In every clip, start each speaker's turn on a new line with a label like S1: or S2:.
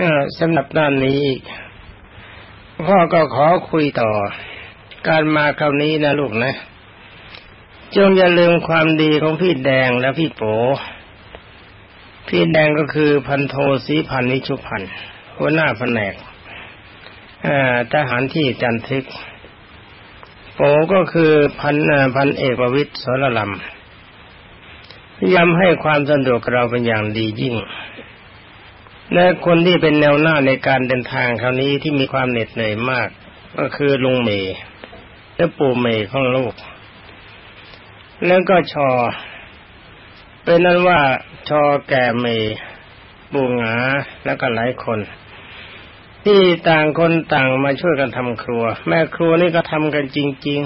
S1: เออสำหรับด้านนี้อีกพ่อก็ขอคุยต่อ การมาคราวนี้นะลูกนะ จงอย่าลืมความดีของพี่แดงและพี่โป พี่แดงก็คือพันโทสีพันนิชุพันหัวหน้าแผนกทหารที่จันทึก โปก็คือพันพันเอกประวิตรสรลำย้ำให้ความสะดวกเราเป็นอย่างดียิ่ง และคนที่เป็นแนวหน้าในการเดินทางคราวนี้ที่มีความเหน็ดเหนื่อยมาก ก็คือลุงเมย์และปู่เมย์ของลูก แล้วก็ชอ เป็นนั้นว่าชอแก่เมย์ปู่หงาแล้วก็หลายคน ที่ต่างคนต่างมาช่วยกันทำครัว แม่ครัวนี่ก็ทำกันจริง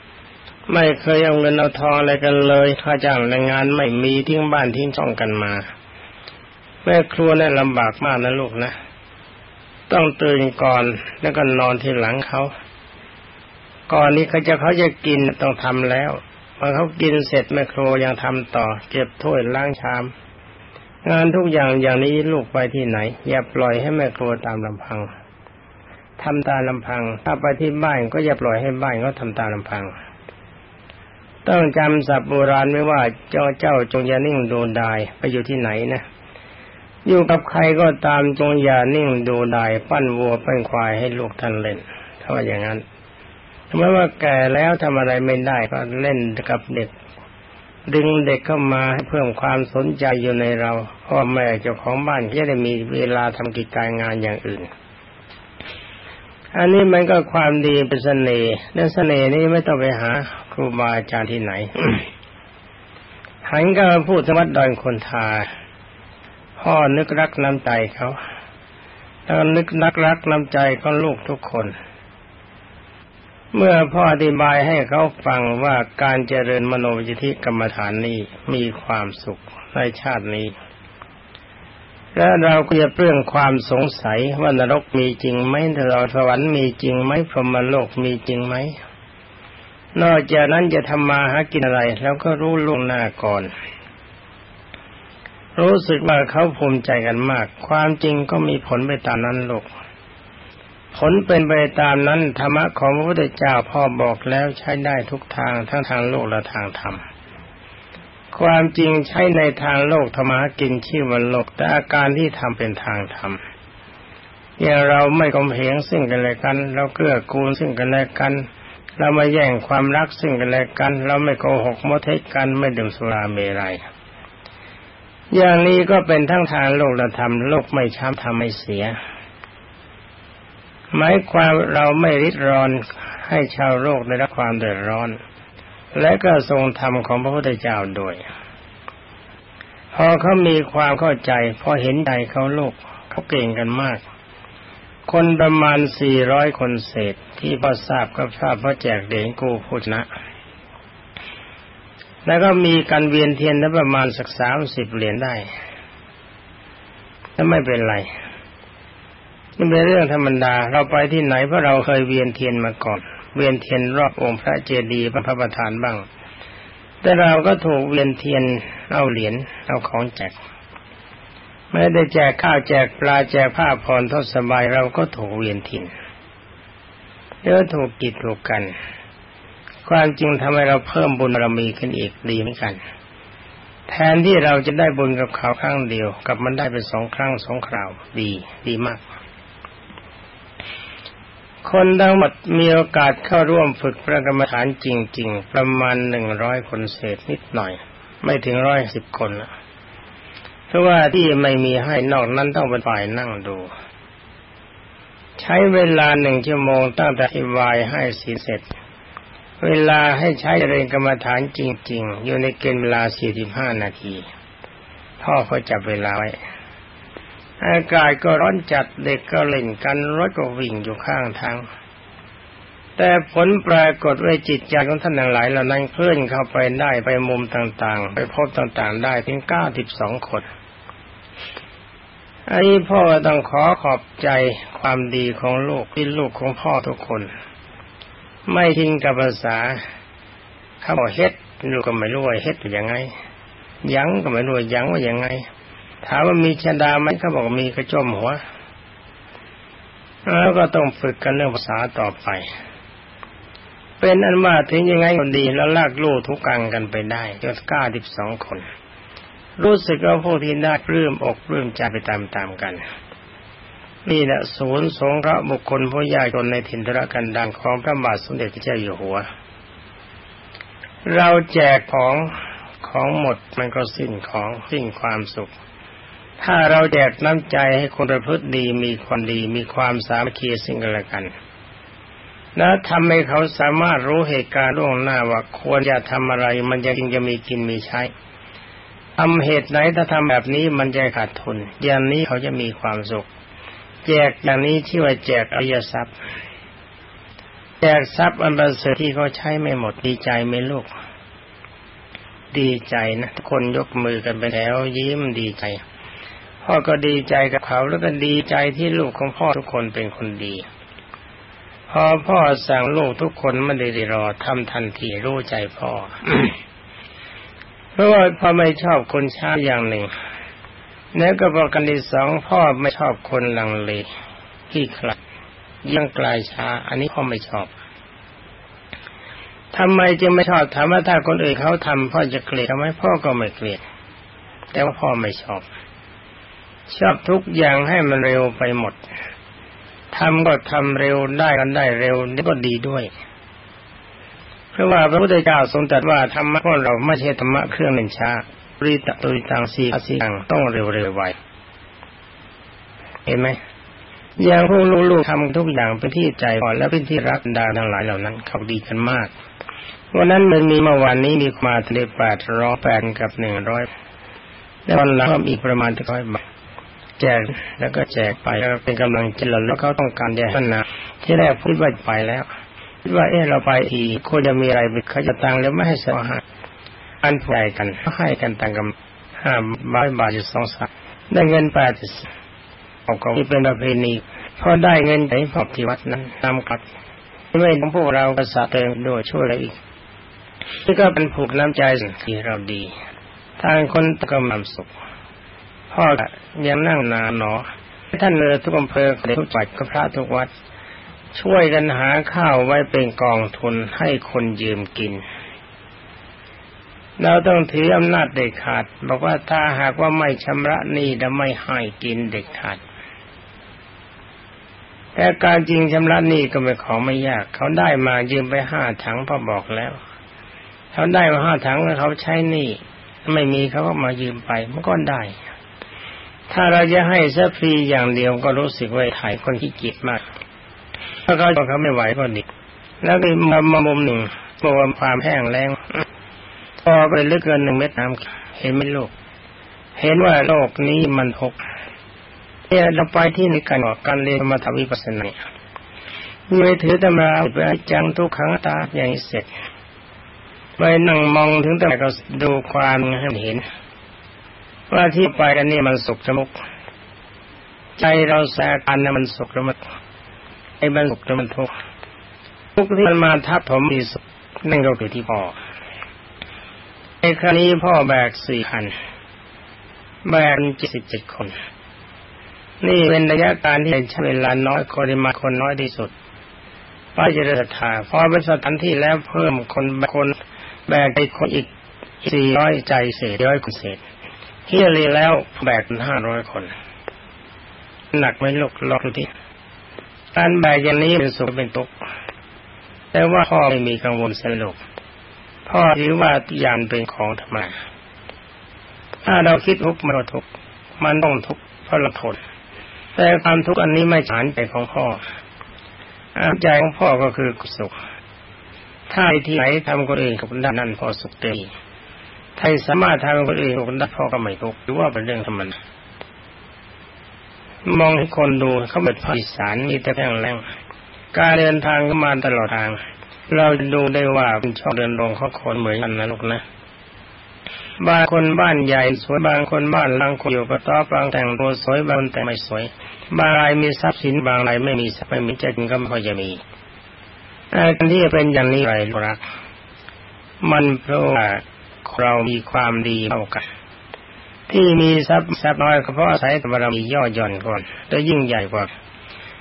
S1: ๆ ไม่เคยเอาเงินเอาทองอะไรกันเลยค่าจ้างแรงงานไม่มีทิ้งบ้านทิ้งช่องกันมา แม่ครัวนี่ลำบากมากนะลูกนะ ต้องตื่นก่อนแล้วก็นอนที่หลังเขาก่อนนี้เขาจะเขาจะกินต้องทำแล้วพอเขากินเสร็จแม่ครัวยังทำต่อ เก็บถ้วยล้างชาม งานทุกอย่างอย่างนี้ลูกไปที่ไหน อย่าปล่อยให้แม่ครัวตามลำพังทำตามลำพัง ถ้าไปที่บ้านก็อย่าปล่อยให้บ้านเขาทำตามลำพัง ต้องจำศัพท์โบราณไว้ว่าเจ้าเจ้าจงอย่านิ่งดูดายไปอยู่ที่ไหนนะ อยู่กับใครก็ตามจงอย่านิ่งดูได้ปั้นวัวปั้นควายให้ลูกท่านเล่นถ้าว่าอย่างนั้นทำไมว่าแก่แล้วทำอะไรไม่ได้ก็เล่นกับเด็ก ดึงเด็กเข้ามาให้เพิ่มความสนใจอยู่ในเราพ่อแม่เจ้าของบ้านจะได้มีเวลาทำกิจการงานอย่างอื่น อันนี้มันก็ความดีเป็นเสน่ห์และเสน่ห์นี้ไม่ต้องไปหาครูบาอาจารย์ที่ไหนหันก็มาพูดธรรมะดอนคนทา พ่อนึกรักน้ำใจเขาแล้วนึกนักรักน้ำใจของลูกทุกคน เมื่อพ่ออธิบายให้เขาฟังว่าการเจริญมโนวิธิกรรมฐานนี้มีความสุขในชาตินี้ และเราก็จะเปลื้องความสงสัยว่านรกมีจริงไหมเราสวรรค์มีจริงไหมพรหมโลกมีจริงไหมนอกจากนั้นจะทำมาหากินอะไรแล้วก็รู้ล่วงหน้าก่อน รู้สึกว่าเขาภูมิใจกันมาก ความจริงก็มีผลไปตามนั้นลูกผลเป็นไปตามนั้นธรรมะของพระพุทธเจ้าพ่อบอกแล้วใช้ได้ทุกทางทั้งทางโลกและทางธรรม ความจริงใช้ในทางโลกธรรมะกินชื่อวันโลกแต่อาการที่ทำเป็นทางธรรมอย่างเราไม่กลมเหงซึ่งกันและกัน เราเกื้อกูลซึ่งกันและกัน เราไม่แย่งความรักซึ่งกันและกัน เราไม่โกหกมเทศกันไม่ดื่มสุราเมรัย อย่างนี้ก็เป็นทั้งทางโลกและธรรมโลกไม่ช้ำทำไม่เสีย หมายความเราไม่ริดรอนให้ชาวโลกได้รับความเดือดร้อน และก็ทรงธรรมของพระพุทธเจ้าโดยพอเขามีความเข้าใจ พอเห็นใจเขาโลกเขาเก่งกันมาก คนประมาณสี่ร้อยคนเศษที่พอทราบก็ทราบพราะแจกเด่งกูพุทธนะ แล้วก็มีการเวียนเทียนได้ประมาณสักสามสิบเหรียญได้ถ้าไม่เป็นไรนี่เป็นเรื่องธรรมดา เราไปที่ไหนเพราะเราเคยเวียนเทียนมาก่อน เวียนเทียนรอบองค์พระเจดีย์พระประธานบ้าง แต่เราก็ถูกเวียนเทียนเอาเหรียญเอาของแจกไม่ได้แจกข้าวแจกปลาแจกผ้าผ่อนทศสบายเราก็ถูกเวียนทินแล้วถูกกิดถูกกัน ความจริงทำให้เราเพิ่มบุญบารมีขึ้นอีกดีเหมือนกัน แทนที่เราจะได้บุญกับเขาครั้งเดียว กับมันได้เป็นสองครั้งสองคราวดี ดีมาก คนทั้งหมดมีโอกาสเข้าร่วมฝึกพระกรรมฐานจริง ๆ ประมาณหนึ่งร้อยคนเศษนิดหน่อย ไม่ถึงร้อยสิบคนละเพราะว่าที่ไม่มีให้นอกนั้นต้องเป็นฝ่ายนั่งดู ใช้เวลาหนึ่งชั่วโมงตั้งแต่ที่วายให้สีเสร็จ เวลาให้ใช้เรียนกรรมฐานจริง ๆ อยู่ในเกณฑ์เวลา 45 นาที พ่อเขาจับเวลาไว้อากาศก็ร้อนจัดเด็กก็เล่นกันรถก็วิ่งอยู่ข้างทาง แต่ผลปรากฏว่าจิตใจของท่านหลายเหล่านั้นเคลื่อนเข้าไปได้ไปมุมต่างๆ ไปพบต่างๆ ได้ถึง 92 คนอันนี้พ่อต้องขอขอบใจความดีของลูกที่ลูกของพ่อทุกคน ไม่ทิ้งกับภาษาเขาบอกเฮ็ดลูกก็ไม่รู้ว่าเฮ็ดเป็นยังไง ยังก็ไม่รู้ว่ายังว่ายังไง ถามว่ามีชดาไหมเขาบอกมีกระจมหัวแล้วก็ต้องฝึกกันเรื่องภาษาต่อไป เป็นอันว่าถึงยังไงก็ดีแล้วลากลูกทุกกังกันไปได้จนเก้าสิบสองคน รู้สึกว่าพวกที่ได้ปลื้มอกปลื้มใจไปตามๆกัน นี่แหละศูนย์สงเคราะห์บุคคลผู้ยากจนในถิ่นธุรกันดารของพระบาทสมเด็จพระเจ้าอยู่หัว เราแจกของของหมดมันก็สิ้นของสิ้นความสุข ถ้าเราแจกน้ำใจให้คนประพฤติดีมีความดีมีความสามัคคีสิ่งกันละกัน แล้วทำให้เขาสามารถรู้เหตุการณ์ล่วงหน้าว่าควรจะทำอะไร มันจะจึงจะมีกินมีใช้ทำเหตุไหนถ้าทำแบบนี้มันจะขาดทุน อย่างนี้เขาจะมีความสุข แจกอย่างนี้ที่ว่าแจกอริยทรัพย์ แจกทรัพย์อันประเสริฐที่เขาใช้ไม่หมดดีใจไหมลูก ดีใจนะทุกคนยกมือกันไปแล้วยิ้มดีใจ พ่อก็ดีใจกับเขาแล้วก็ดีใจที่ลูกของพ่อทุกคนเป็นคนดีพอพ่อสั่งลูกทุกคนไม่ได้รอทำทันทีรู้ใจพ่อ เพราะว่าพ่อไม่ชอบคนช้าอย่างหนึ่ง แล้วก็บอกกันที่สองพ่อไม่ชอบคนลังเลที่คลัดยังกลายช้า อันนี้พ่อไม่ชอบทำไมจึงไม่ชอบถามว่าถ้าคนอื่นเขาทำพ่อจะเกลียดทำไมพ่อก็ไม่เกลียด แต่ว่าพ่อไม่ชอบ ชอบทุกอย่างให้มันเร็วไปหมดทำก็ทำเร็วได้กันได้เร็วนี่ก็ดีด้วย เพราะว่าพระพุทธเจ้าทรงตรัสว่าธรรมะของเราไม่ใช่ธรรมะเครื่องเล่นช้า ปริตตุริตังสีอสีตังต้องเร็วเร็วไวเห็นไหมอย่างพวกลูกๆทำทุกอย่างเป็นที่ใจก่อนและเป็นที่รักดาทั้งหลายเหล่านั้นเขาดีกันมากวันนั้นมันมีเมื่อวานนี้มีมาทะเลแปดร้อยแปดกับหนึ่งร้อยแล้ววันหลังอีกประมาณร้อยบาทแจกแล้วก็แจกไปแล้วเป็นกำลังใจแล้วเขาต้องการแย่ขนาที่แรกพูดว่าไปแล้วคิดว่าเออเราไปอีกควรจะมีอะไรเขาจะตังแล้วไม่ให้สหา อันใหญ่กันให้กันตังกันห้าร้อยบาทอยู่สองสามได้เงินแปดสิบออกที่เป็นประเพณีพอได้เงินไปพอบที่วัดนั้นนำกลับไม่ต้องพวกเรากระสาเติมด้วยช่วยอะไรอีกนี่ก็เป็นผูกน้ำใจที่เราดี ทางคนก็มีความสุขพ่อยังนั่งนานหนอท่านเลยทุกอำเภอทุกจังหวัดก็พระทุกวัด ช่วยกันหาข้าวไว้เป็นกองทุนให้คนยืมกิน เราต้องถืออำนาจเด็ดขาด บอกว่าถ้าหากว่าไม่ชำระหนี้จะไม่ให้กินเด็ดขาด แต่การจริงชำระหนี้ก็เป็นของไม่ยาก เขาได้มายืมไปห้าถังพ่อบอกแล้ว เขาได้มาห้าถังแล้วเขาใช้หนี่ไม่มีเขาก็มายืมไปมันก็ได้ ถ้าเราจะให้ซะฟรีอย่างเดียวก็รู้สึกว่าถ่ายคนที่จิตมากถ้าเขาเขาไม่ไหวก็ดิแล้วก็มามุมหนึ่งบอกว่าความแห้งแล้ง พอไปลึกเกินหนึ่งเมตรน้ำเห็นไหมลูกเห็นว่าโลกนี้มันหกเนี่ยเราไปที่นี่กันกการเรียนมาทำวิปัสสนาไม่ถือตำราไปจังทุกครั้งตาอย่างเสร็จไปนั่งมองถึงแต่ก็ดูความให้เห็น ว่าที่ไปกันนี่มันสุขสมุก ใจเราแสกันนะมันสุขแล้วมันไอ้มันสุขแล้วมันทุกข์ทุกที่มันมาทับผมมีสุขนั่นก็คือที่พ่อ ครั้งนี้พ่อแบกสี่คันแบกเจ็ดสิบเจ็ดคน นี่เป็นระยะการที่ใช้เวลาน้อยคนมาคนน้อยที่สุดไปเจริญศรัทธาพอเป็นสถานที่แล้วเพิ่มคนคนแบกไปคนอีกสี่ร้อยใจเศษร้อยคนเศษเฮียรีแล้วแบกห้าร้อยคน หนักไม่ลกลอกที่การแบกอย่างนี้เป็นสุขเป็นตุกแต่ว่าพ่อไม่มีกังวลสนุก พ่อถือว่าทุกอย่างเป็นของธรรมะถ้าเราคิดทุกข์มันทุกข์มันต้องทุกข์เพราะเราทนแต่ความทุกข์อันนี้ไม่ฉานใจของพ่อใจของพ่อก็คือสุข ถ้าที่ไหนทำคนอื่นกับด้านนั้นพอสุขเต็มถ้าสามารถทำคนอื่นกับด้านพ่อก็ไม่ทุกข์หรือว่าเป็นเรื่องธรรมดามองให้คนดูเขาเป็นภาคอีสานมีแต่แรงแรงการเดินทางก็มาตลอดทาง เราดูได้ว่าเป็นชอบเดินลงเขาคนเหมือนกันนะลูกนะบางคนบ้านใหญ่สวยบางคนบ้านลังคนอยู่กระต๊อบบางแต่งตัวสวยบางแต่ไม่สวย บางรายมีทรัพย์สินบางรายไม่มีทรัพย์ไม่มีจจริงก็ไม่พอยจะมีการที่เป็นอย่างนี้ไรลูกรักมันเพราะว่าเรามีความดีเท่ากันที่มีทรัพย์ทรัพย์น้อยก็เพราะอาศัยบารมีย่อหย่อนก่อนแล้วยิ่งใหญ่กว่า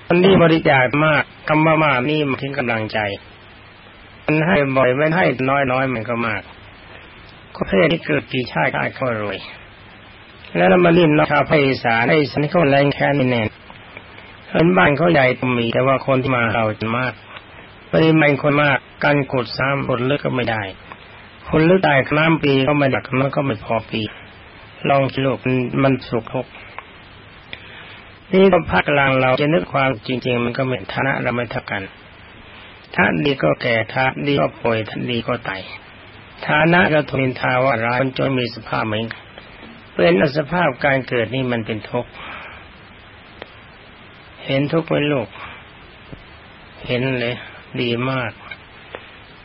S1: คนที่บริจาคมากคำว่ามากนี่มันถึงกำลังใจ มันให้บ่อยไม่ให้น้อยน้อยมันก็มากก็เพศที่เกิดกี่ชาติก็รวยแล้วเรามาลิ้นนชาวภาคอีสานไอ้สันเขาแรงแค่นี้แน่เห็นบ้านเขาใหญ่ก็มี แต่ว่าคนที่มาเราจะมากปริมาณคนมากการกดซ้ำกดเลือกก็ไม่ได้ คนเลือกได้น้ำปีก็ไม่ดักมันก็ไม่พอปี ลองคิดลูมันสุกทุกนี่ก็ภาคกลางเราจะนึกความจริง ๆ มันก็เหมือนฐานะเราไม่เท่ากัน ถ้านดีก็แก่ถ้านดีก็ป่วยถ้านดีก็ตายฐานะก็ทุนทาว่าร้ายคนจนมีสภาพเหมือนเป็นสภาพการเกิดนี่มันเป็นทุกข์เห็นทุกข์ไหมลูก เห็นเลย ดีมาก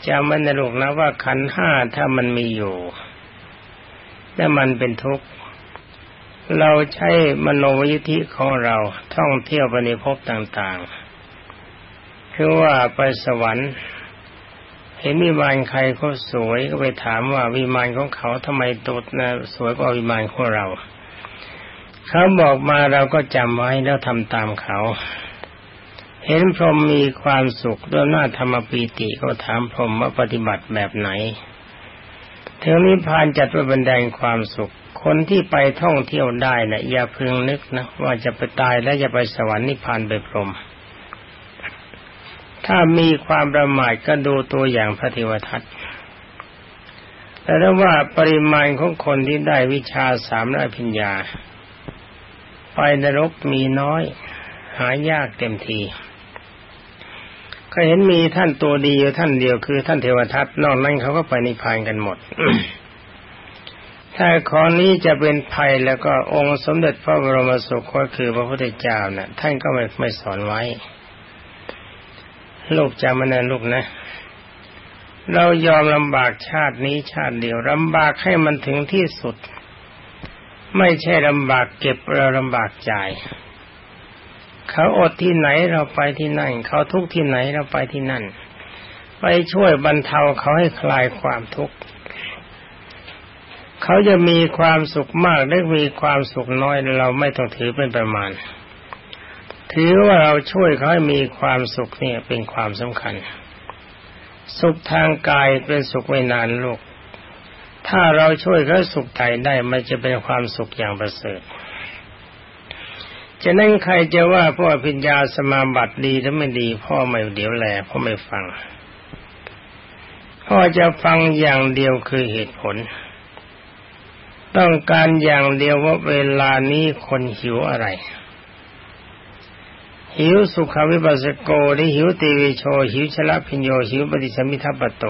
S1: จำไว้นะลูกนะว่าขันห้าถ้ามันมีอยู่และมันเป็นทุกข์เราใช้มโนวิธิของเราท่องเที่ยวไปในภพต่าง ๆ คือว่าไปสวรรค์เห็นวิมานใครเขาสวยก็ไปถามว่าวิมานของเขาทำไมตดนะสวยกว่าวิมานของเรา เขาบอกมาเราก็จำไว้แล้วทำตามเขา เห็นพรหมมีความสุขด้วยหน้าธรรมปีติก็ถามพรหมว่าปฏิบัติแบบไหนถึงนิพพานจัดว่าบันไดความสุข คนที่ไปท่องเที่ยวได้นะ่ะอย่าพึงนึกนะว่าจะไปตายแล้วจะไปสวรรค์นิพพานไปพรหม ถ้ามีความประมาทก็ดูตัวอย่างพระเทวทัตแต่ถ้าว่าปริมาณของคนที่ได้วิชาสามร้อยพิญญา ไปนรกมีน้อย หายากเต็มทีก็เห็นมีท่านตัวดีอยู่ท่านเดียวคือท่านเทวทัตนอกนั้นเขาก็ไปนิพพานกันหมด ถ้าข้อนี้จะเป็นภัยแล้วก็องค์สมเด็จพระบรมสุคตคือพระพุทธเจ้านะ่ะ ท่านก็ไม่ไม่สอนไว้ ลูกจำมันนะลูกนะ เรายอมลำบากชาตินี้ชาติเดียวลำบากให้มันถึงที่สุด ไม่ใช่ลำบากเก็บเราลำบากจ่ายเขาอดที่ไหนเราไปที่นั่น เขาทุกที่ไหนเราไปที่นั่น ไปช่วยบรรเทาเขาให้คลายความทุกข์เขาจะมีความสุขมากหรือมีความสุขน้อยเราไม่ต้องถือเป็นประมาณ ถือว่าเราช่วยเขาให้มีความสุขเนี่ยเป็นความสำคัญ สุขทางกายเป็นสุขไม่นานลูก ถ้าเราช่วยเขาสุขใจได้มันจะเป็นความสุขอย่างประเสริฐจะนั่นใครจะว่าพ่อพิญญาสมาบัติดีหรือไม่ดี พ่อไม่เดี๋ยวแลพ่อไม่ฟัง พ่อจะฟังอย่างเดียวคือเหตุผล ต้องการอย่างเดียวว่าเวลานี้คนหิวอะไร หิวสุขวิปัสสโกหรือหิวตีวิโช หิวชลพิญโยหิวปฏิสมิทัปโต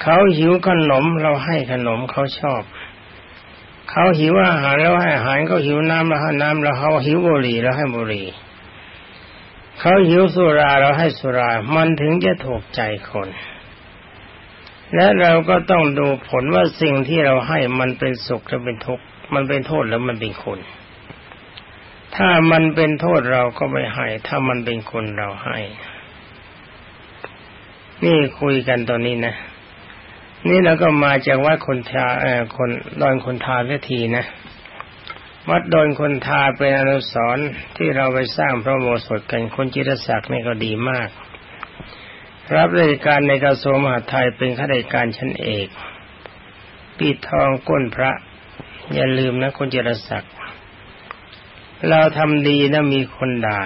S1: เขาหิวขนมเราให้ขนมเขาชอบ เขาหิวอาหารเราให้อาหารเขาหิวน้ำเราให้น้ำเราเขาหิวบุหรี่เราให้บุหรี่เขาหิวสุราเราให้สุรา มันถึงจะถูกใจคน และเราก็ต้องดูผลว่าสิ่งที่เราให้มันเป็นสุขหรือเป็นทุกข์มันเป็นโทษหรือมันเป็นคุณ ถ้ามันเป็นโทษเราก็ไม่ให้ ถ้ามันเป็นคุณเราให้ นี่คุยกันตอนนี้นะ นี่เราก็มาจากวัดคนทาเออคนดอนคนทาเวทีนะ วัดดอนคนทาเป็นอนุสรณ์ที่เราไปสร้างพระโมสถกันคนจิตศักดิ์นี่ก็ดีมาก รับราชการในกระทรวงมหาดไทยเป็นข้าราชการชั้นเอก ปีทองก้นพระ อย่าลืมนะคนเจรศักดิ์ เราทำดีนะมีคนด่า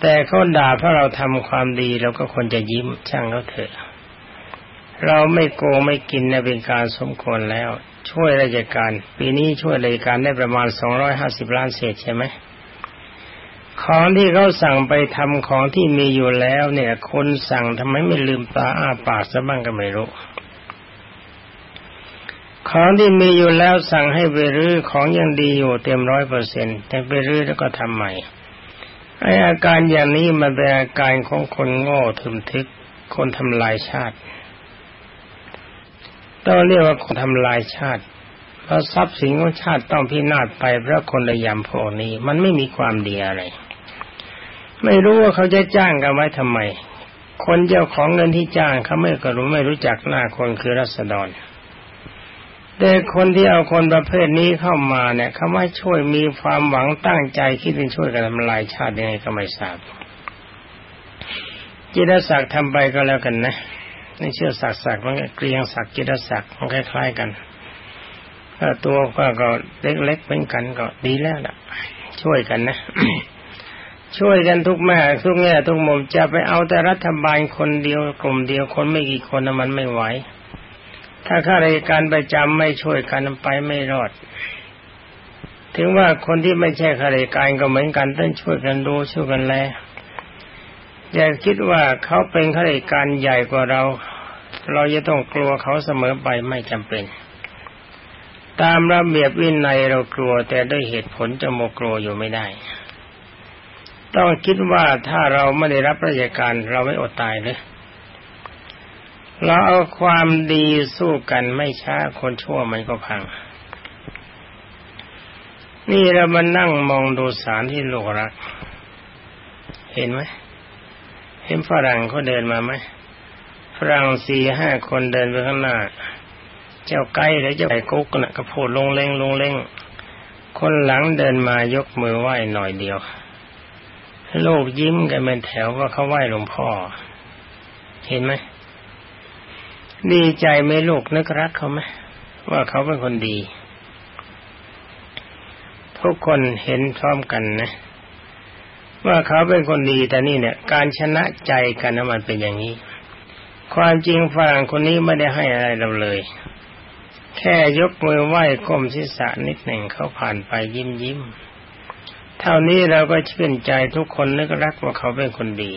S1: แต่เขาด่าเพราะเราทำความดีเราก็ควรจะยิ้มช่างเขาเถอะเราไม่โกงไม่กินนะเป็นการสมควรแล้ว ช่วยราชการ ปีนี้ช่วยราชการได้ประมาณสองร้อยห้าสิบล้านเศษใช่ไหมของที่เขาสั่งไปทำของที่มีอยู่แล้ว เนี่ย คนสั่งทำไมไม่ลืมตาอ้าปากซะบ้างก็ไม่รู้ ของที่มีอยู่แล้วสั่งให้ไปรื้อของยังดีอยู่เต็มร้อยเปอร์เซ็นต์แต่ไปรื้อแล้วก็ทำใหม่ไออาการอย่างนี้มันเป็นอาการของคนโง่ทึมทึก คนทำลายชาติต้องเรียกว่าคนทำลายชาติเพราะทรัพย์สินของชาติต้องพินาศไปเพราะคนระยำพวกนี้ มันไม่มีความดีอะไร ไม่รู้ว่าเขาจะจ้างกันไว้ทำไม คนเจ้าของเงินที่จ้างเขาไม่ก็รู้ไม่รู้จักหน้าคนคือรัษฎร แต่คนที่เอาคนประเภทนี้เข้ามาเนี่ยเขาไม่ช่วยมีความหวังตั้งใจคิดจะช่วยกันทำลายชาติยังไงก็ไม่ทราบจิตศักดิ์ทำไปก็แล้วกันนะในเชื่อศักดิ์ศักดิ์มันเกรียงศักดิ์จิตศักดิ์มันคล้ายๆกันถ้าตัวก็ก็เล็กๆเป็นกันก็ดีแล้วล่ะ ช่วยกันนะ ช่วยกันทุกแม่ทุกแง่ทุกมุมจะไปเอาแต่รัฐบาลคนเดียวกลุ่มเดียวคนไม่กี่คนมันไม่ไหว ถ้าข้าราชการประจำไม่ช่วยกันไปไม่รอด ถึงว่าคนที่ไม่ใช่ข้าราชการก็เหมือนกันต้องช่วยกันดูช่วยกันแลอย่าคิดว่าเขาเป็นข้าราชการใหญ่กว่าเรา เราจะต้องกลัวเขาเสมอไปไม่จำเป็น ตามระเบียบวินัยเรากลัวแต่ด้วยเหตุผลจะโมกลัวอยู่ไม่ได้ ต้องคิดว่าถ้าเราไม่ได้รับราชการเราไม่อดตายเลย เราเอาความดีสู้กันไม่ช้าคนชั่วมันก็พัง นี่เรามานั่งมองดูสารที่โลกรัก เห็นไหม เห็นฝรั่งเขาเดินมาไหมฝรั่งสี่ห้าคนเดินไปข้างหน้า เจ้าไก่หรือเจ้าไก่กุ๊กน่ะก็พูดลงเล่งลงเล่ง คนหลังเดินมายกมือไหว้หน่อยเดียว โลกยิ้มกันเป็นแถวว่าเขาไหว้หลวงพ่อ เห็นไหม ดีใจไหมลูกนึกรักเขาไหมว่าเขาเป็นคนดี ทุกคนเห็นพร้อมกันนะ ว่าเขาเป็นคนดีแต่นี่เนี่ย การชนะใจกันนะมันเป็นอย่างนี้ ความจริงฝรั่งคนนี้ไม่ได้ให้อะไรเราเลย แค่ยกมือไหว้ก้มศีรษะนิดหนึ่งเขาผ่านไปยิ้มยิ้มเท่านี้เราก็ชื่นใจทุกคนนึกรักว่าเขาเป็นคนดี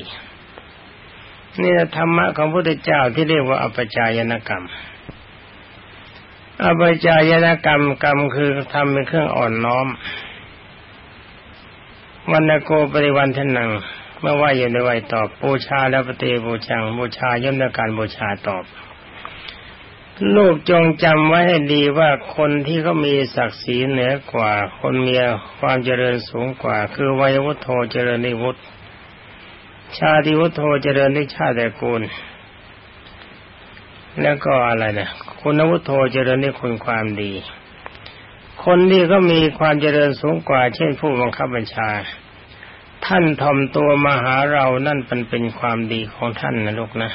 S1: นี่ธรรมะของพระพุทธเจ้าที่เรียกว่าอปจายนกรรมอปจายนกรรมกรรมคือทำเป็นเครื่องอ่อนน้อมวันโกปริวันทนังเมื่อว่าอยู่ในวัยตอบบูชาแล้วปฏิบูชังบูชาย่อมในการบูชาตอบ ลูกจงจำไว้ให้ดีว่าคนที่เขามีศักดิ์ศรีเหนือกว่า คนมีความเจริญสูงกว่า คือวัยวุฒโธเจริญนิวุฒ ชาติวุฒโธเจริญในชาติแต่กูล แล้วก็อะไรนะคุณวุฒโธเจริญในคุณความดี คนที่ก็มีความเจริญสูงกว่า เช่นผู้บังคับบัญชา ท่านทอมตัวมาหาเรานั่นเป็นเป็นความดีของท่านนะลูกนะ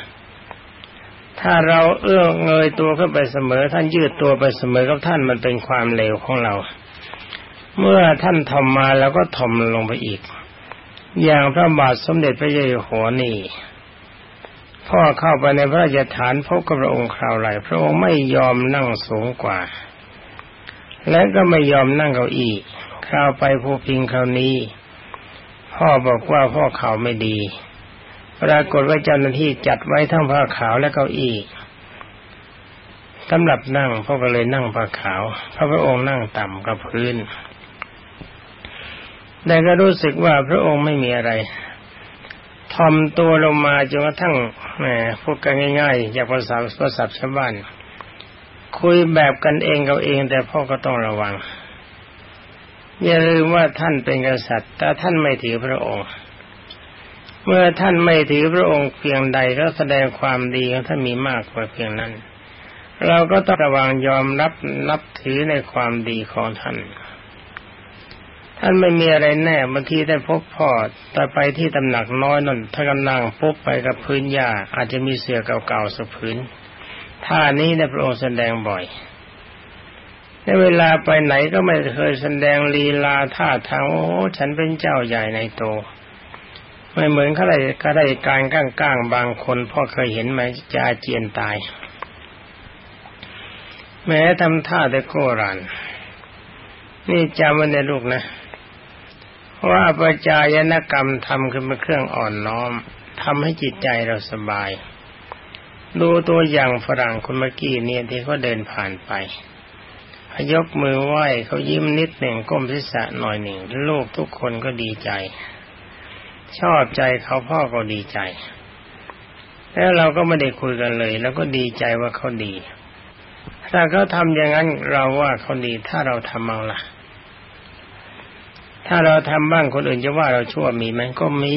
S1: ถ้าเราเอื้อเงยตัวขึ้นไปเสมอ ท่านยืดตัวไปเสมอกับท่านมันเป็นความเลวของเรา เมื่อท่านทอมมาแล้วก็ทอมลงไปอีก อย่างพระบาทสมเด็จพระเยู่หัวนี่พ่อเข้าไปในพระราชฐานพบกับพระองค์คราวไหลพระองค์ไม่ยอมนั่งสูงกว่า และก็ไม่ยอมนั่งเก้าอี้คราวไปภูพิงคราวนี้ พ่อบอกว่าพ่อเขาไม่ดี ปรากฏว่าเจ้าหน้าที่จัดไว้ทั้งผ้าขาวและเก้าอี้สำหรับนั่งพ่อก็เลยนั่งผ้าขาวพระพระองค์นั่งต่ำกับพื้น แต่ก็รู้สึกว่าพระองค์ไม่มีอะไรทอมตัวลงมาจนกระทั่งแหมพูดกันง่าย ๆ จากภาษาภาษาชาวบ้าน คุยแบบกันเองกับเอง แต่พ่อก็ต้องระวัง อย่าลืมว่าท่านเป็นกษัตริย์ แต่ท่านไม่ถือพระองค์ เมื่อท่านไม่ถือพระองค์เพียงใดก็แสดงความดีของท่านมีมากกว่าเพียงนั้น เราก็ต้องระวังยอมรับนับถือในความดีของท่าน ท่านไม่มีอะไรแน่บางทีได้พบพ่อแต่ไปที่ตำหนักน้อยนั่นถ้ากำลังพบไปกับพื้นหญ้าอาจจะมีเสือเก่าๆสักพื้นท่านี้ในพระองค์แสดงบ่อย ในเวลาไปไหนก็ไม่เคยแสดงลีลาท่าทางโอ้ฉันเป็นเจ้าใหญ่ในโต ไม่เหมือนข้าราชการก้างๆบางคนพ่อเคยเห็นไหมจะอาเจียนตาย แม้ทำท่าแต่โกรันนี่จำไว้ในลูกนะ ว่าปัจจายนกรรมทำขึ้นเป็นเครื่องอ่อนน้อมทำให้จิตใจเราสบาย ดูตัวอย่างฝรั่งคนเมื่อกี้เนี่ยที่เขาเดินผ่านไปยกมือไหว้เขายิ้มนิดหนึ่งก้มศีรษะหน่อยหนึ่งลูกทุกคนก็ดีใจ ชอบใจเขาพ่อก็ดีใจ แล้วเราก็ไม่ได้คุยกันเลย แล้วก็ดีใจว่าเขาดี ถ้าเขาทำอย่างนั้นเราว่าเขาดีถ้าเราทำเอาล่ะ ถ้าเราทำบ้างคนอื่นจะว่าเราชั่วมีไหมก็มี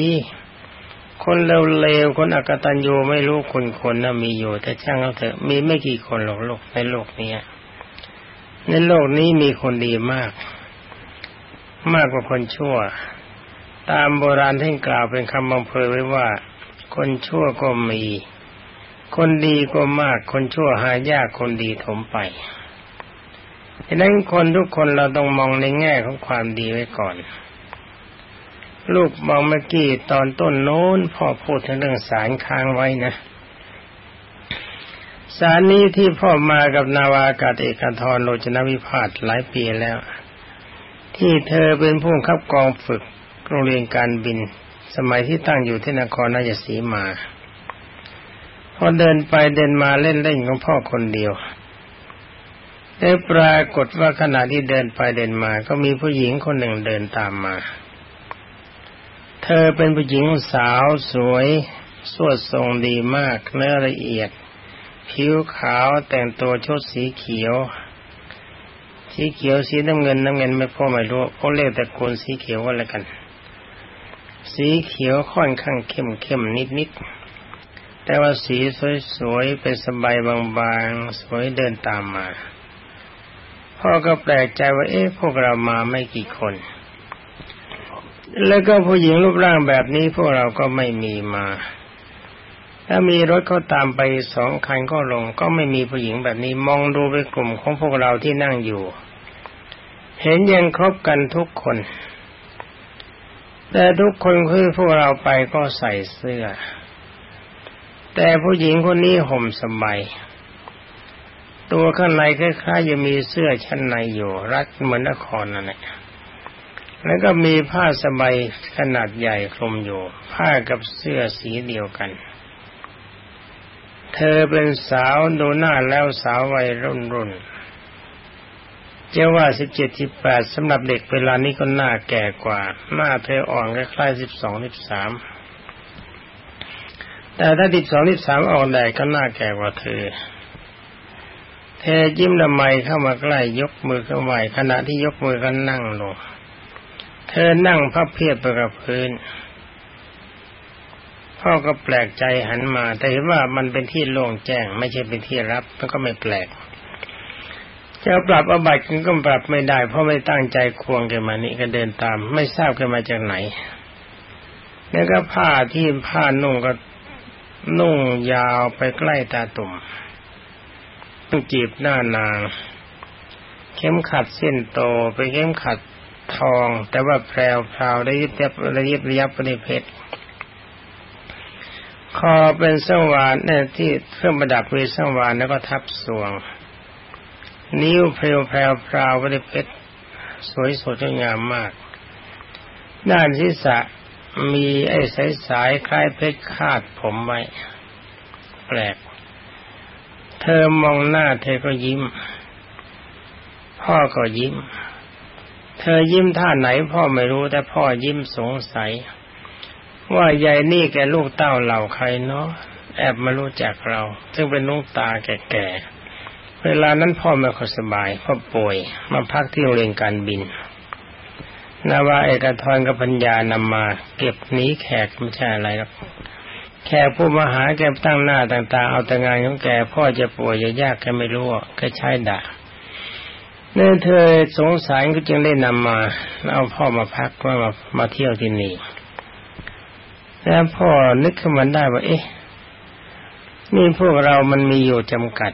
S1: คนเลวๆคนอกตัญญูไม่รู้คนคนนะมีอยู่ แต่ช่างเขาเถอะมีไม่กี่คนหรอกโลกในโลกนี้ในโลกนี้มีคนดีมาก มากกว่าคนชั่ว ตามโบราณท่านกล่าวเป็นคำบังเพยไว้ว่า คนชั่วก็มี คนดีก็มาก คนชั่วหายากคนดีถมไป ดังนั้นคนทุกคนเราต้องมองในแง่ของความดีไว้ก่อน ลูกมองเมื่อกี้ตอนต้นโน้นพ่อพูดถึงเรื่องสารค้างไว้นะสารนี้ที่พ่อมากับนาวากาศเอกทรโลจนวิพาทหลายปีแล้ว ที่เธอเป็นผู้ขับกองฝึกโรงเรียนการบิน สมัยที่ตั้งอยู่ที่นครราชสีมาพอเดินไปเดินมาเล่นเล่นของพ่อคนเดียว ได้ปรากฏว่าขณะที่เดินไปเดินมา ก็มีผู้หญิงคนหนึ่งเดินตามมา เธอเป็นผู้หญิงสาวสวยสวดทรงดีมากเนื้อละเอียด ผิวขาวแต่งตัวชุดสีเขียว สีเขียวสีน้ำเงินน้ำเงินไม่พ่อไม่รู้เขาเรียกแต่คนสีเขียวก็แล้วกัน สีเขียวค่อนข้างเข้มเข้มนิดนิดแต่ว่าสีสวยๆเป็นสบายบางๆ สวยเดินตามมา พ่อก็แปลกใจว่าเอ๊ะพวกเรามาไม่กี่คน แล้วก็ผู้หญิงรูปร่างแบบนี้พวกเราก็ไม่มีมา ถ้ามีรถเขาตามไปสองคันก็ลง ก็ไม่มีผู้หญิงแบบนี้มองดูไปกลุ่มของพวกเราที่นั่งอยู่ เห็นยังครบกันทุกคน แต่ทุกคนคือพวกเราไปก็ใส่เสื้อ แต่ผู้หญิงคนนี้ห่มสบาย ตัวข้างในคล้ายๆยังมีเสื้อชั้นในอยู่ รัดเหมือนนครนั่นแหละแล้วก็มีผ้าสบายขนาดใหญ่คลุมอยู่ ผ้ากับเสื้อสีเดียวกัน เธอเป็นสาวดูหน้าแล้วสาววัยรุ่นรุ่นจะว่าสิบเจ็ดสิบแปดสำหรับเด็กเวลานี้ก็หน้าแก่กว่า หน้าเธออ่อนคล้ายสิบสองสิบสามแต่ถ้าสิบสองสิบสามออกแดดก็หน้าแก่กว่าเธอ เธอยิ้มละไมเข้ามาใกล้ยกมือเข้าไหวขณะที่ยกมือก็นั่งลง เธอนั่งพับเพียบไปกับพื้น พ่อก็แปลกใจหันมา แต่เห็นว่ามันเป็นที่โล่งแจ้ง ไม่ใช่เป็นที่รับมันก็ไม่แปลกจะปรับอบัติก็ปรับไม่ได้ เพราะไม่ตั้งใจควงแกมานี่ก็เดินตาม ไม่ทราบแกมาจากไหน แล้วก็ผ้าที่ผ้านุ่งก็นุ่งยาวไปใกล้ตาตุ่ม จีบหน้านาง เข้มขัดเส้นโตไปเข้มขัดทอง แต่ว่าแพรวพราวได้ยิบยับได้ยิบยับไปในเพชรคอเป็นสังวานเนี่ยที่เครื่องประดับมีสังวานแล้วก็ทับสวง นิ้วเพลวแพรวพราวได้วยเพชรสวยสดงามมาก ด้านศีรษะมีไอ้สายสายคล้ายเพชรคาดผมไว้แปลก เธอมองหน้าเธอก็ยิ้ม พ่อก็ยิ้ม เธอยิ้มท่าไหนพ่อไม่รู้แต่พ่อยิ้มสงสัย ว่ายายนี่แกลูกเต้าเหล่าใครเนาะแอบมารู้จักเรา ซึ่งเป็นลูกตาแก่ๆเวลานั้นพ่อไม่ค่อยสบายพ่อป่วย มาพักที่โรงเรียนการบินนาวาเอกทรกับปัญญานำมา เก็บหนีแขกไม่ใช่อะไรหรอก แขกผู้มาหาแกตั้งหน้าต่าง ๆ เอาแต่งานของแกพ่อจะป่วยจะยากแกไม่รู้ก็ใช้ด่าเนื่อเธอสงสารก็จึงได้นำมาเอาพ่อมาพักว่ามามาเที่ยวที่นี่แล้วพ่อนึกขึ้นมาได้ว่า เอ๊ะนี่พวกเรามันมีอยู่จำกัด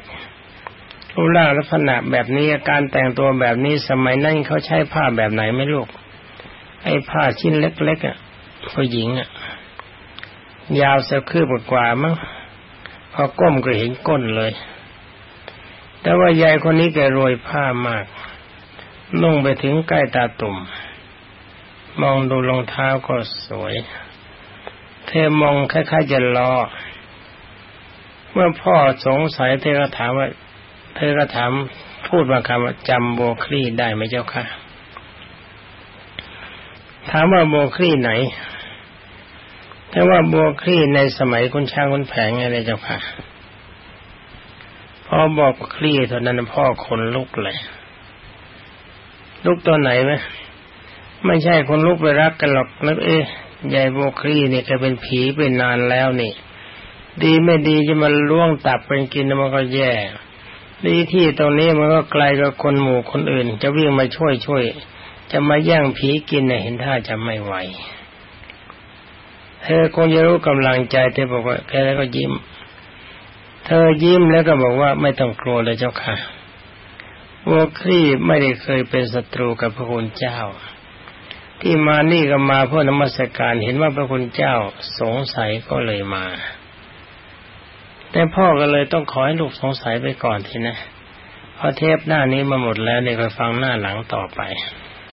S1: รูปร่างลักษณะแบบนี้การแต่งตัวแบบนี้สมัยนั้นเขาใช้ผ้าแบบไหนไม่ลูกไอ้ผ้าชิ้นเล็กๆอะผู้หญิงอะ ยาวสักคืบกว่ามั้งพอก้มก็เห็นก้นเลย แต่ว่ายายคนนี้แกรวยผ้ามาก นุ่งไปถึงใกล้ตาตุ่ม มองดูรองเท้าก็สวย เธอมองคล้ายๆจะรอเมื่อพ่อสงสัยเธอก็ถามว่า เธอก็ถามพูดมาคำว่าจำโบคลี่ได้ไหมเจ้าค่ะ ถามว่าโบคลี่ไหน ถ้าว่าโบคลี่ในสมัยคุณช่างคุณแผงอะไรเจ้าค่ะพ่อบอกคลี่เท่านั้นพ่อคนลุกเลย ลุกตัวไหนไหมไม่ใช่คนลุกไปรักกันหรอกนึกเอ๊ยายโบครีเนี่ยแกเป็นผีเป็นนานแล้วนี่ ดีไม่ดีจะมาล่วงตับเป็นกินมันก็แย่ ดีที่ตรงนี้มันก็ไกลกับคนหมู่คนอื่น จะวิ่งมาช่วยช่วย จะมาแย่งผีกินเนี่ยเห็นท่าจะไม่ไหว เธอคงจะรู้กำลังใจเธอบอกว่าแกแล้วก็ยิ้ม เธอยิ้มแล้วก็บอกว่าไม่ต้องกลัวเลยเจ้าค่ะวัวครีไม่ได้เคยเป็นศัตรูกับพระคุณเจ้า ที่มานี่ก็มาเพื่อนมัสการเห็นว่าพระคุณเจ้าสงสัยก็เลยมา แต่พ่อก็เลยต้องขอให้ลูกสงสัยไปก่อนทีนะพอเทปหน้านี้มาหมดแล้วเนี่ยก็ฟังหน้าหลังต่อไป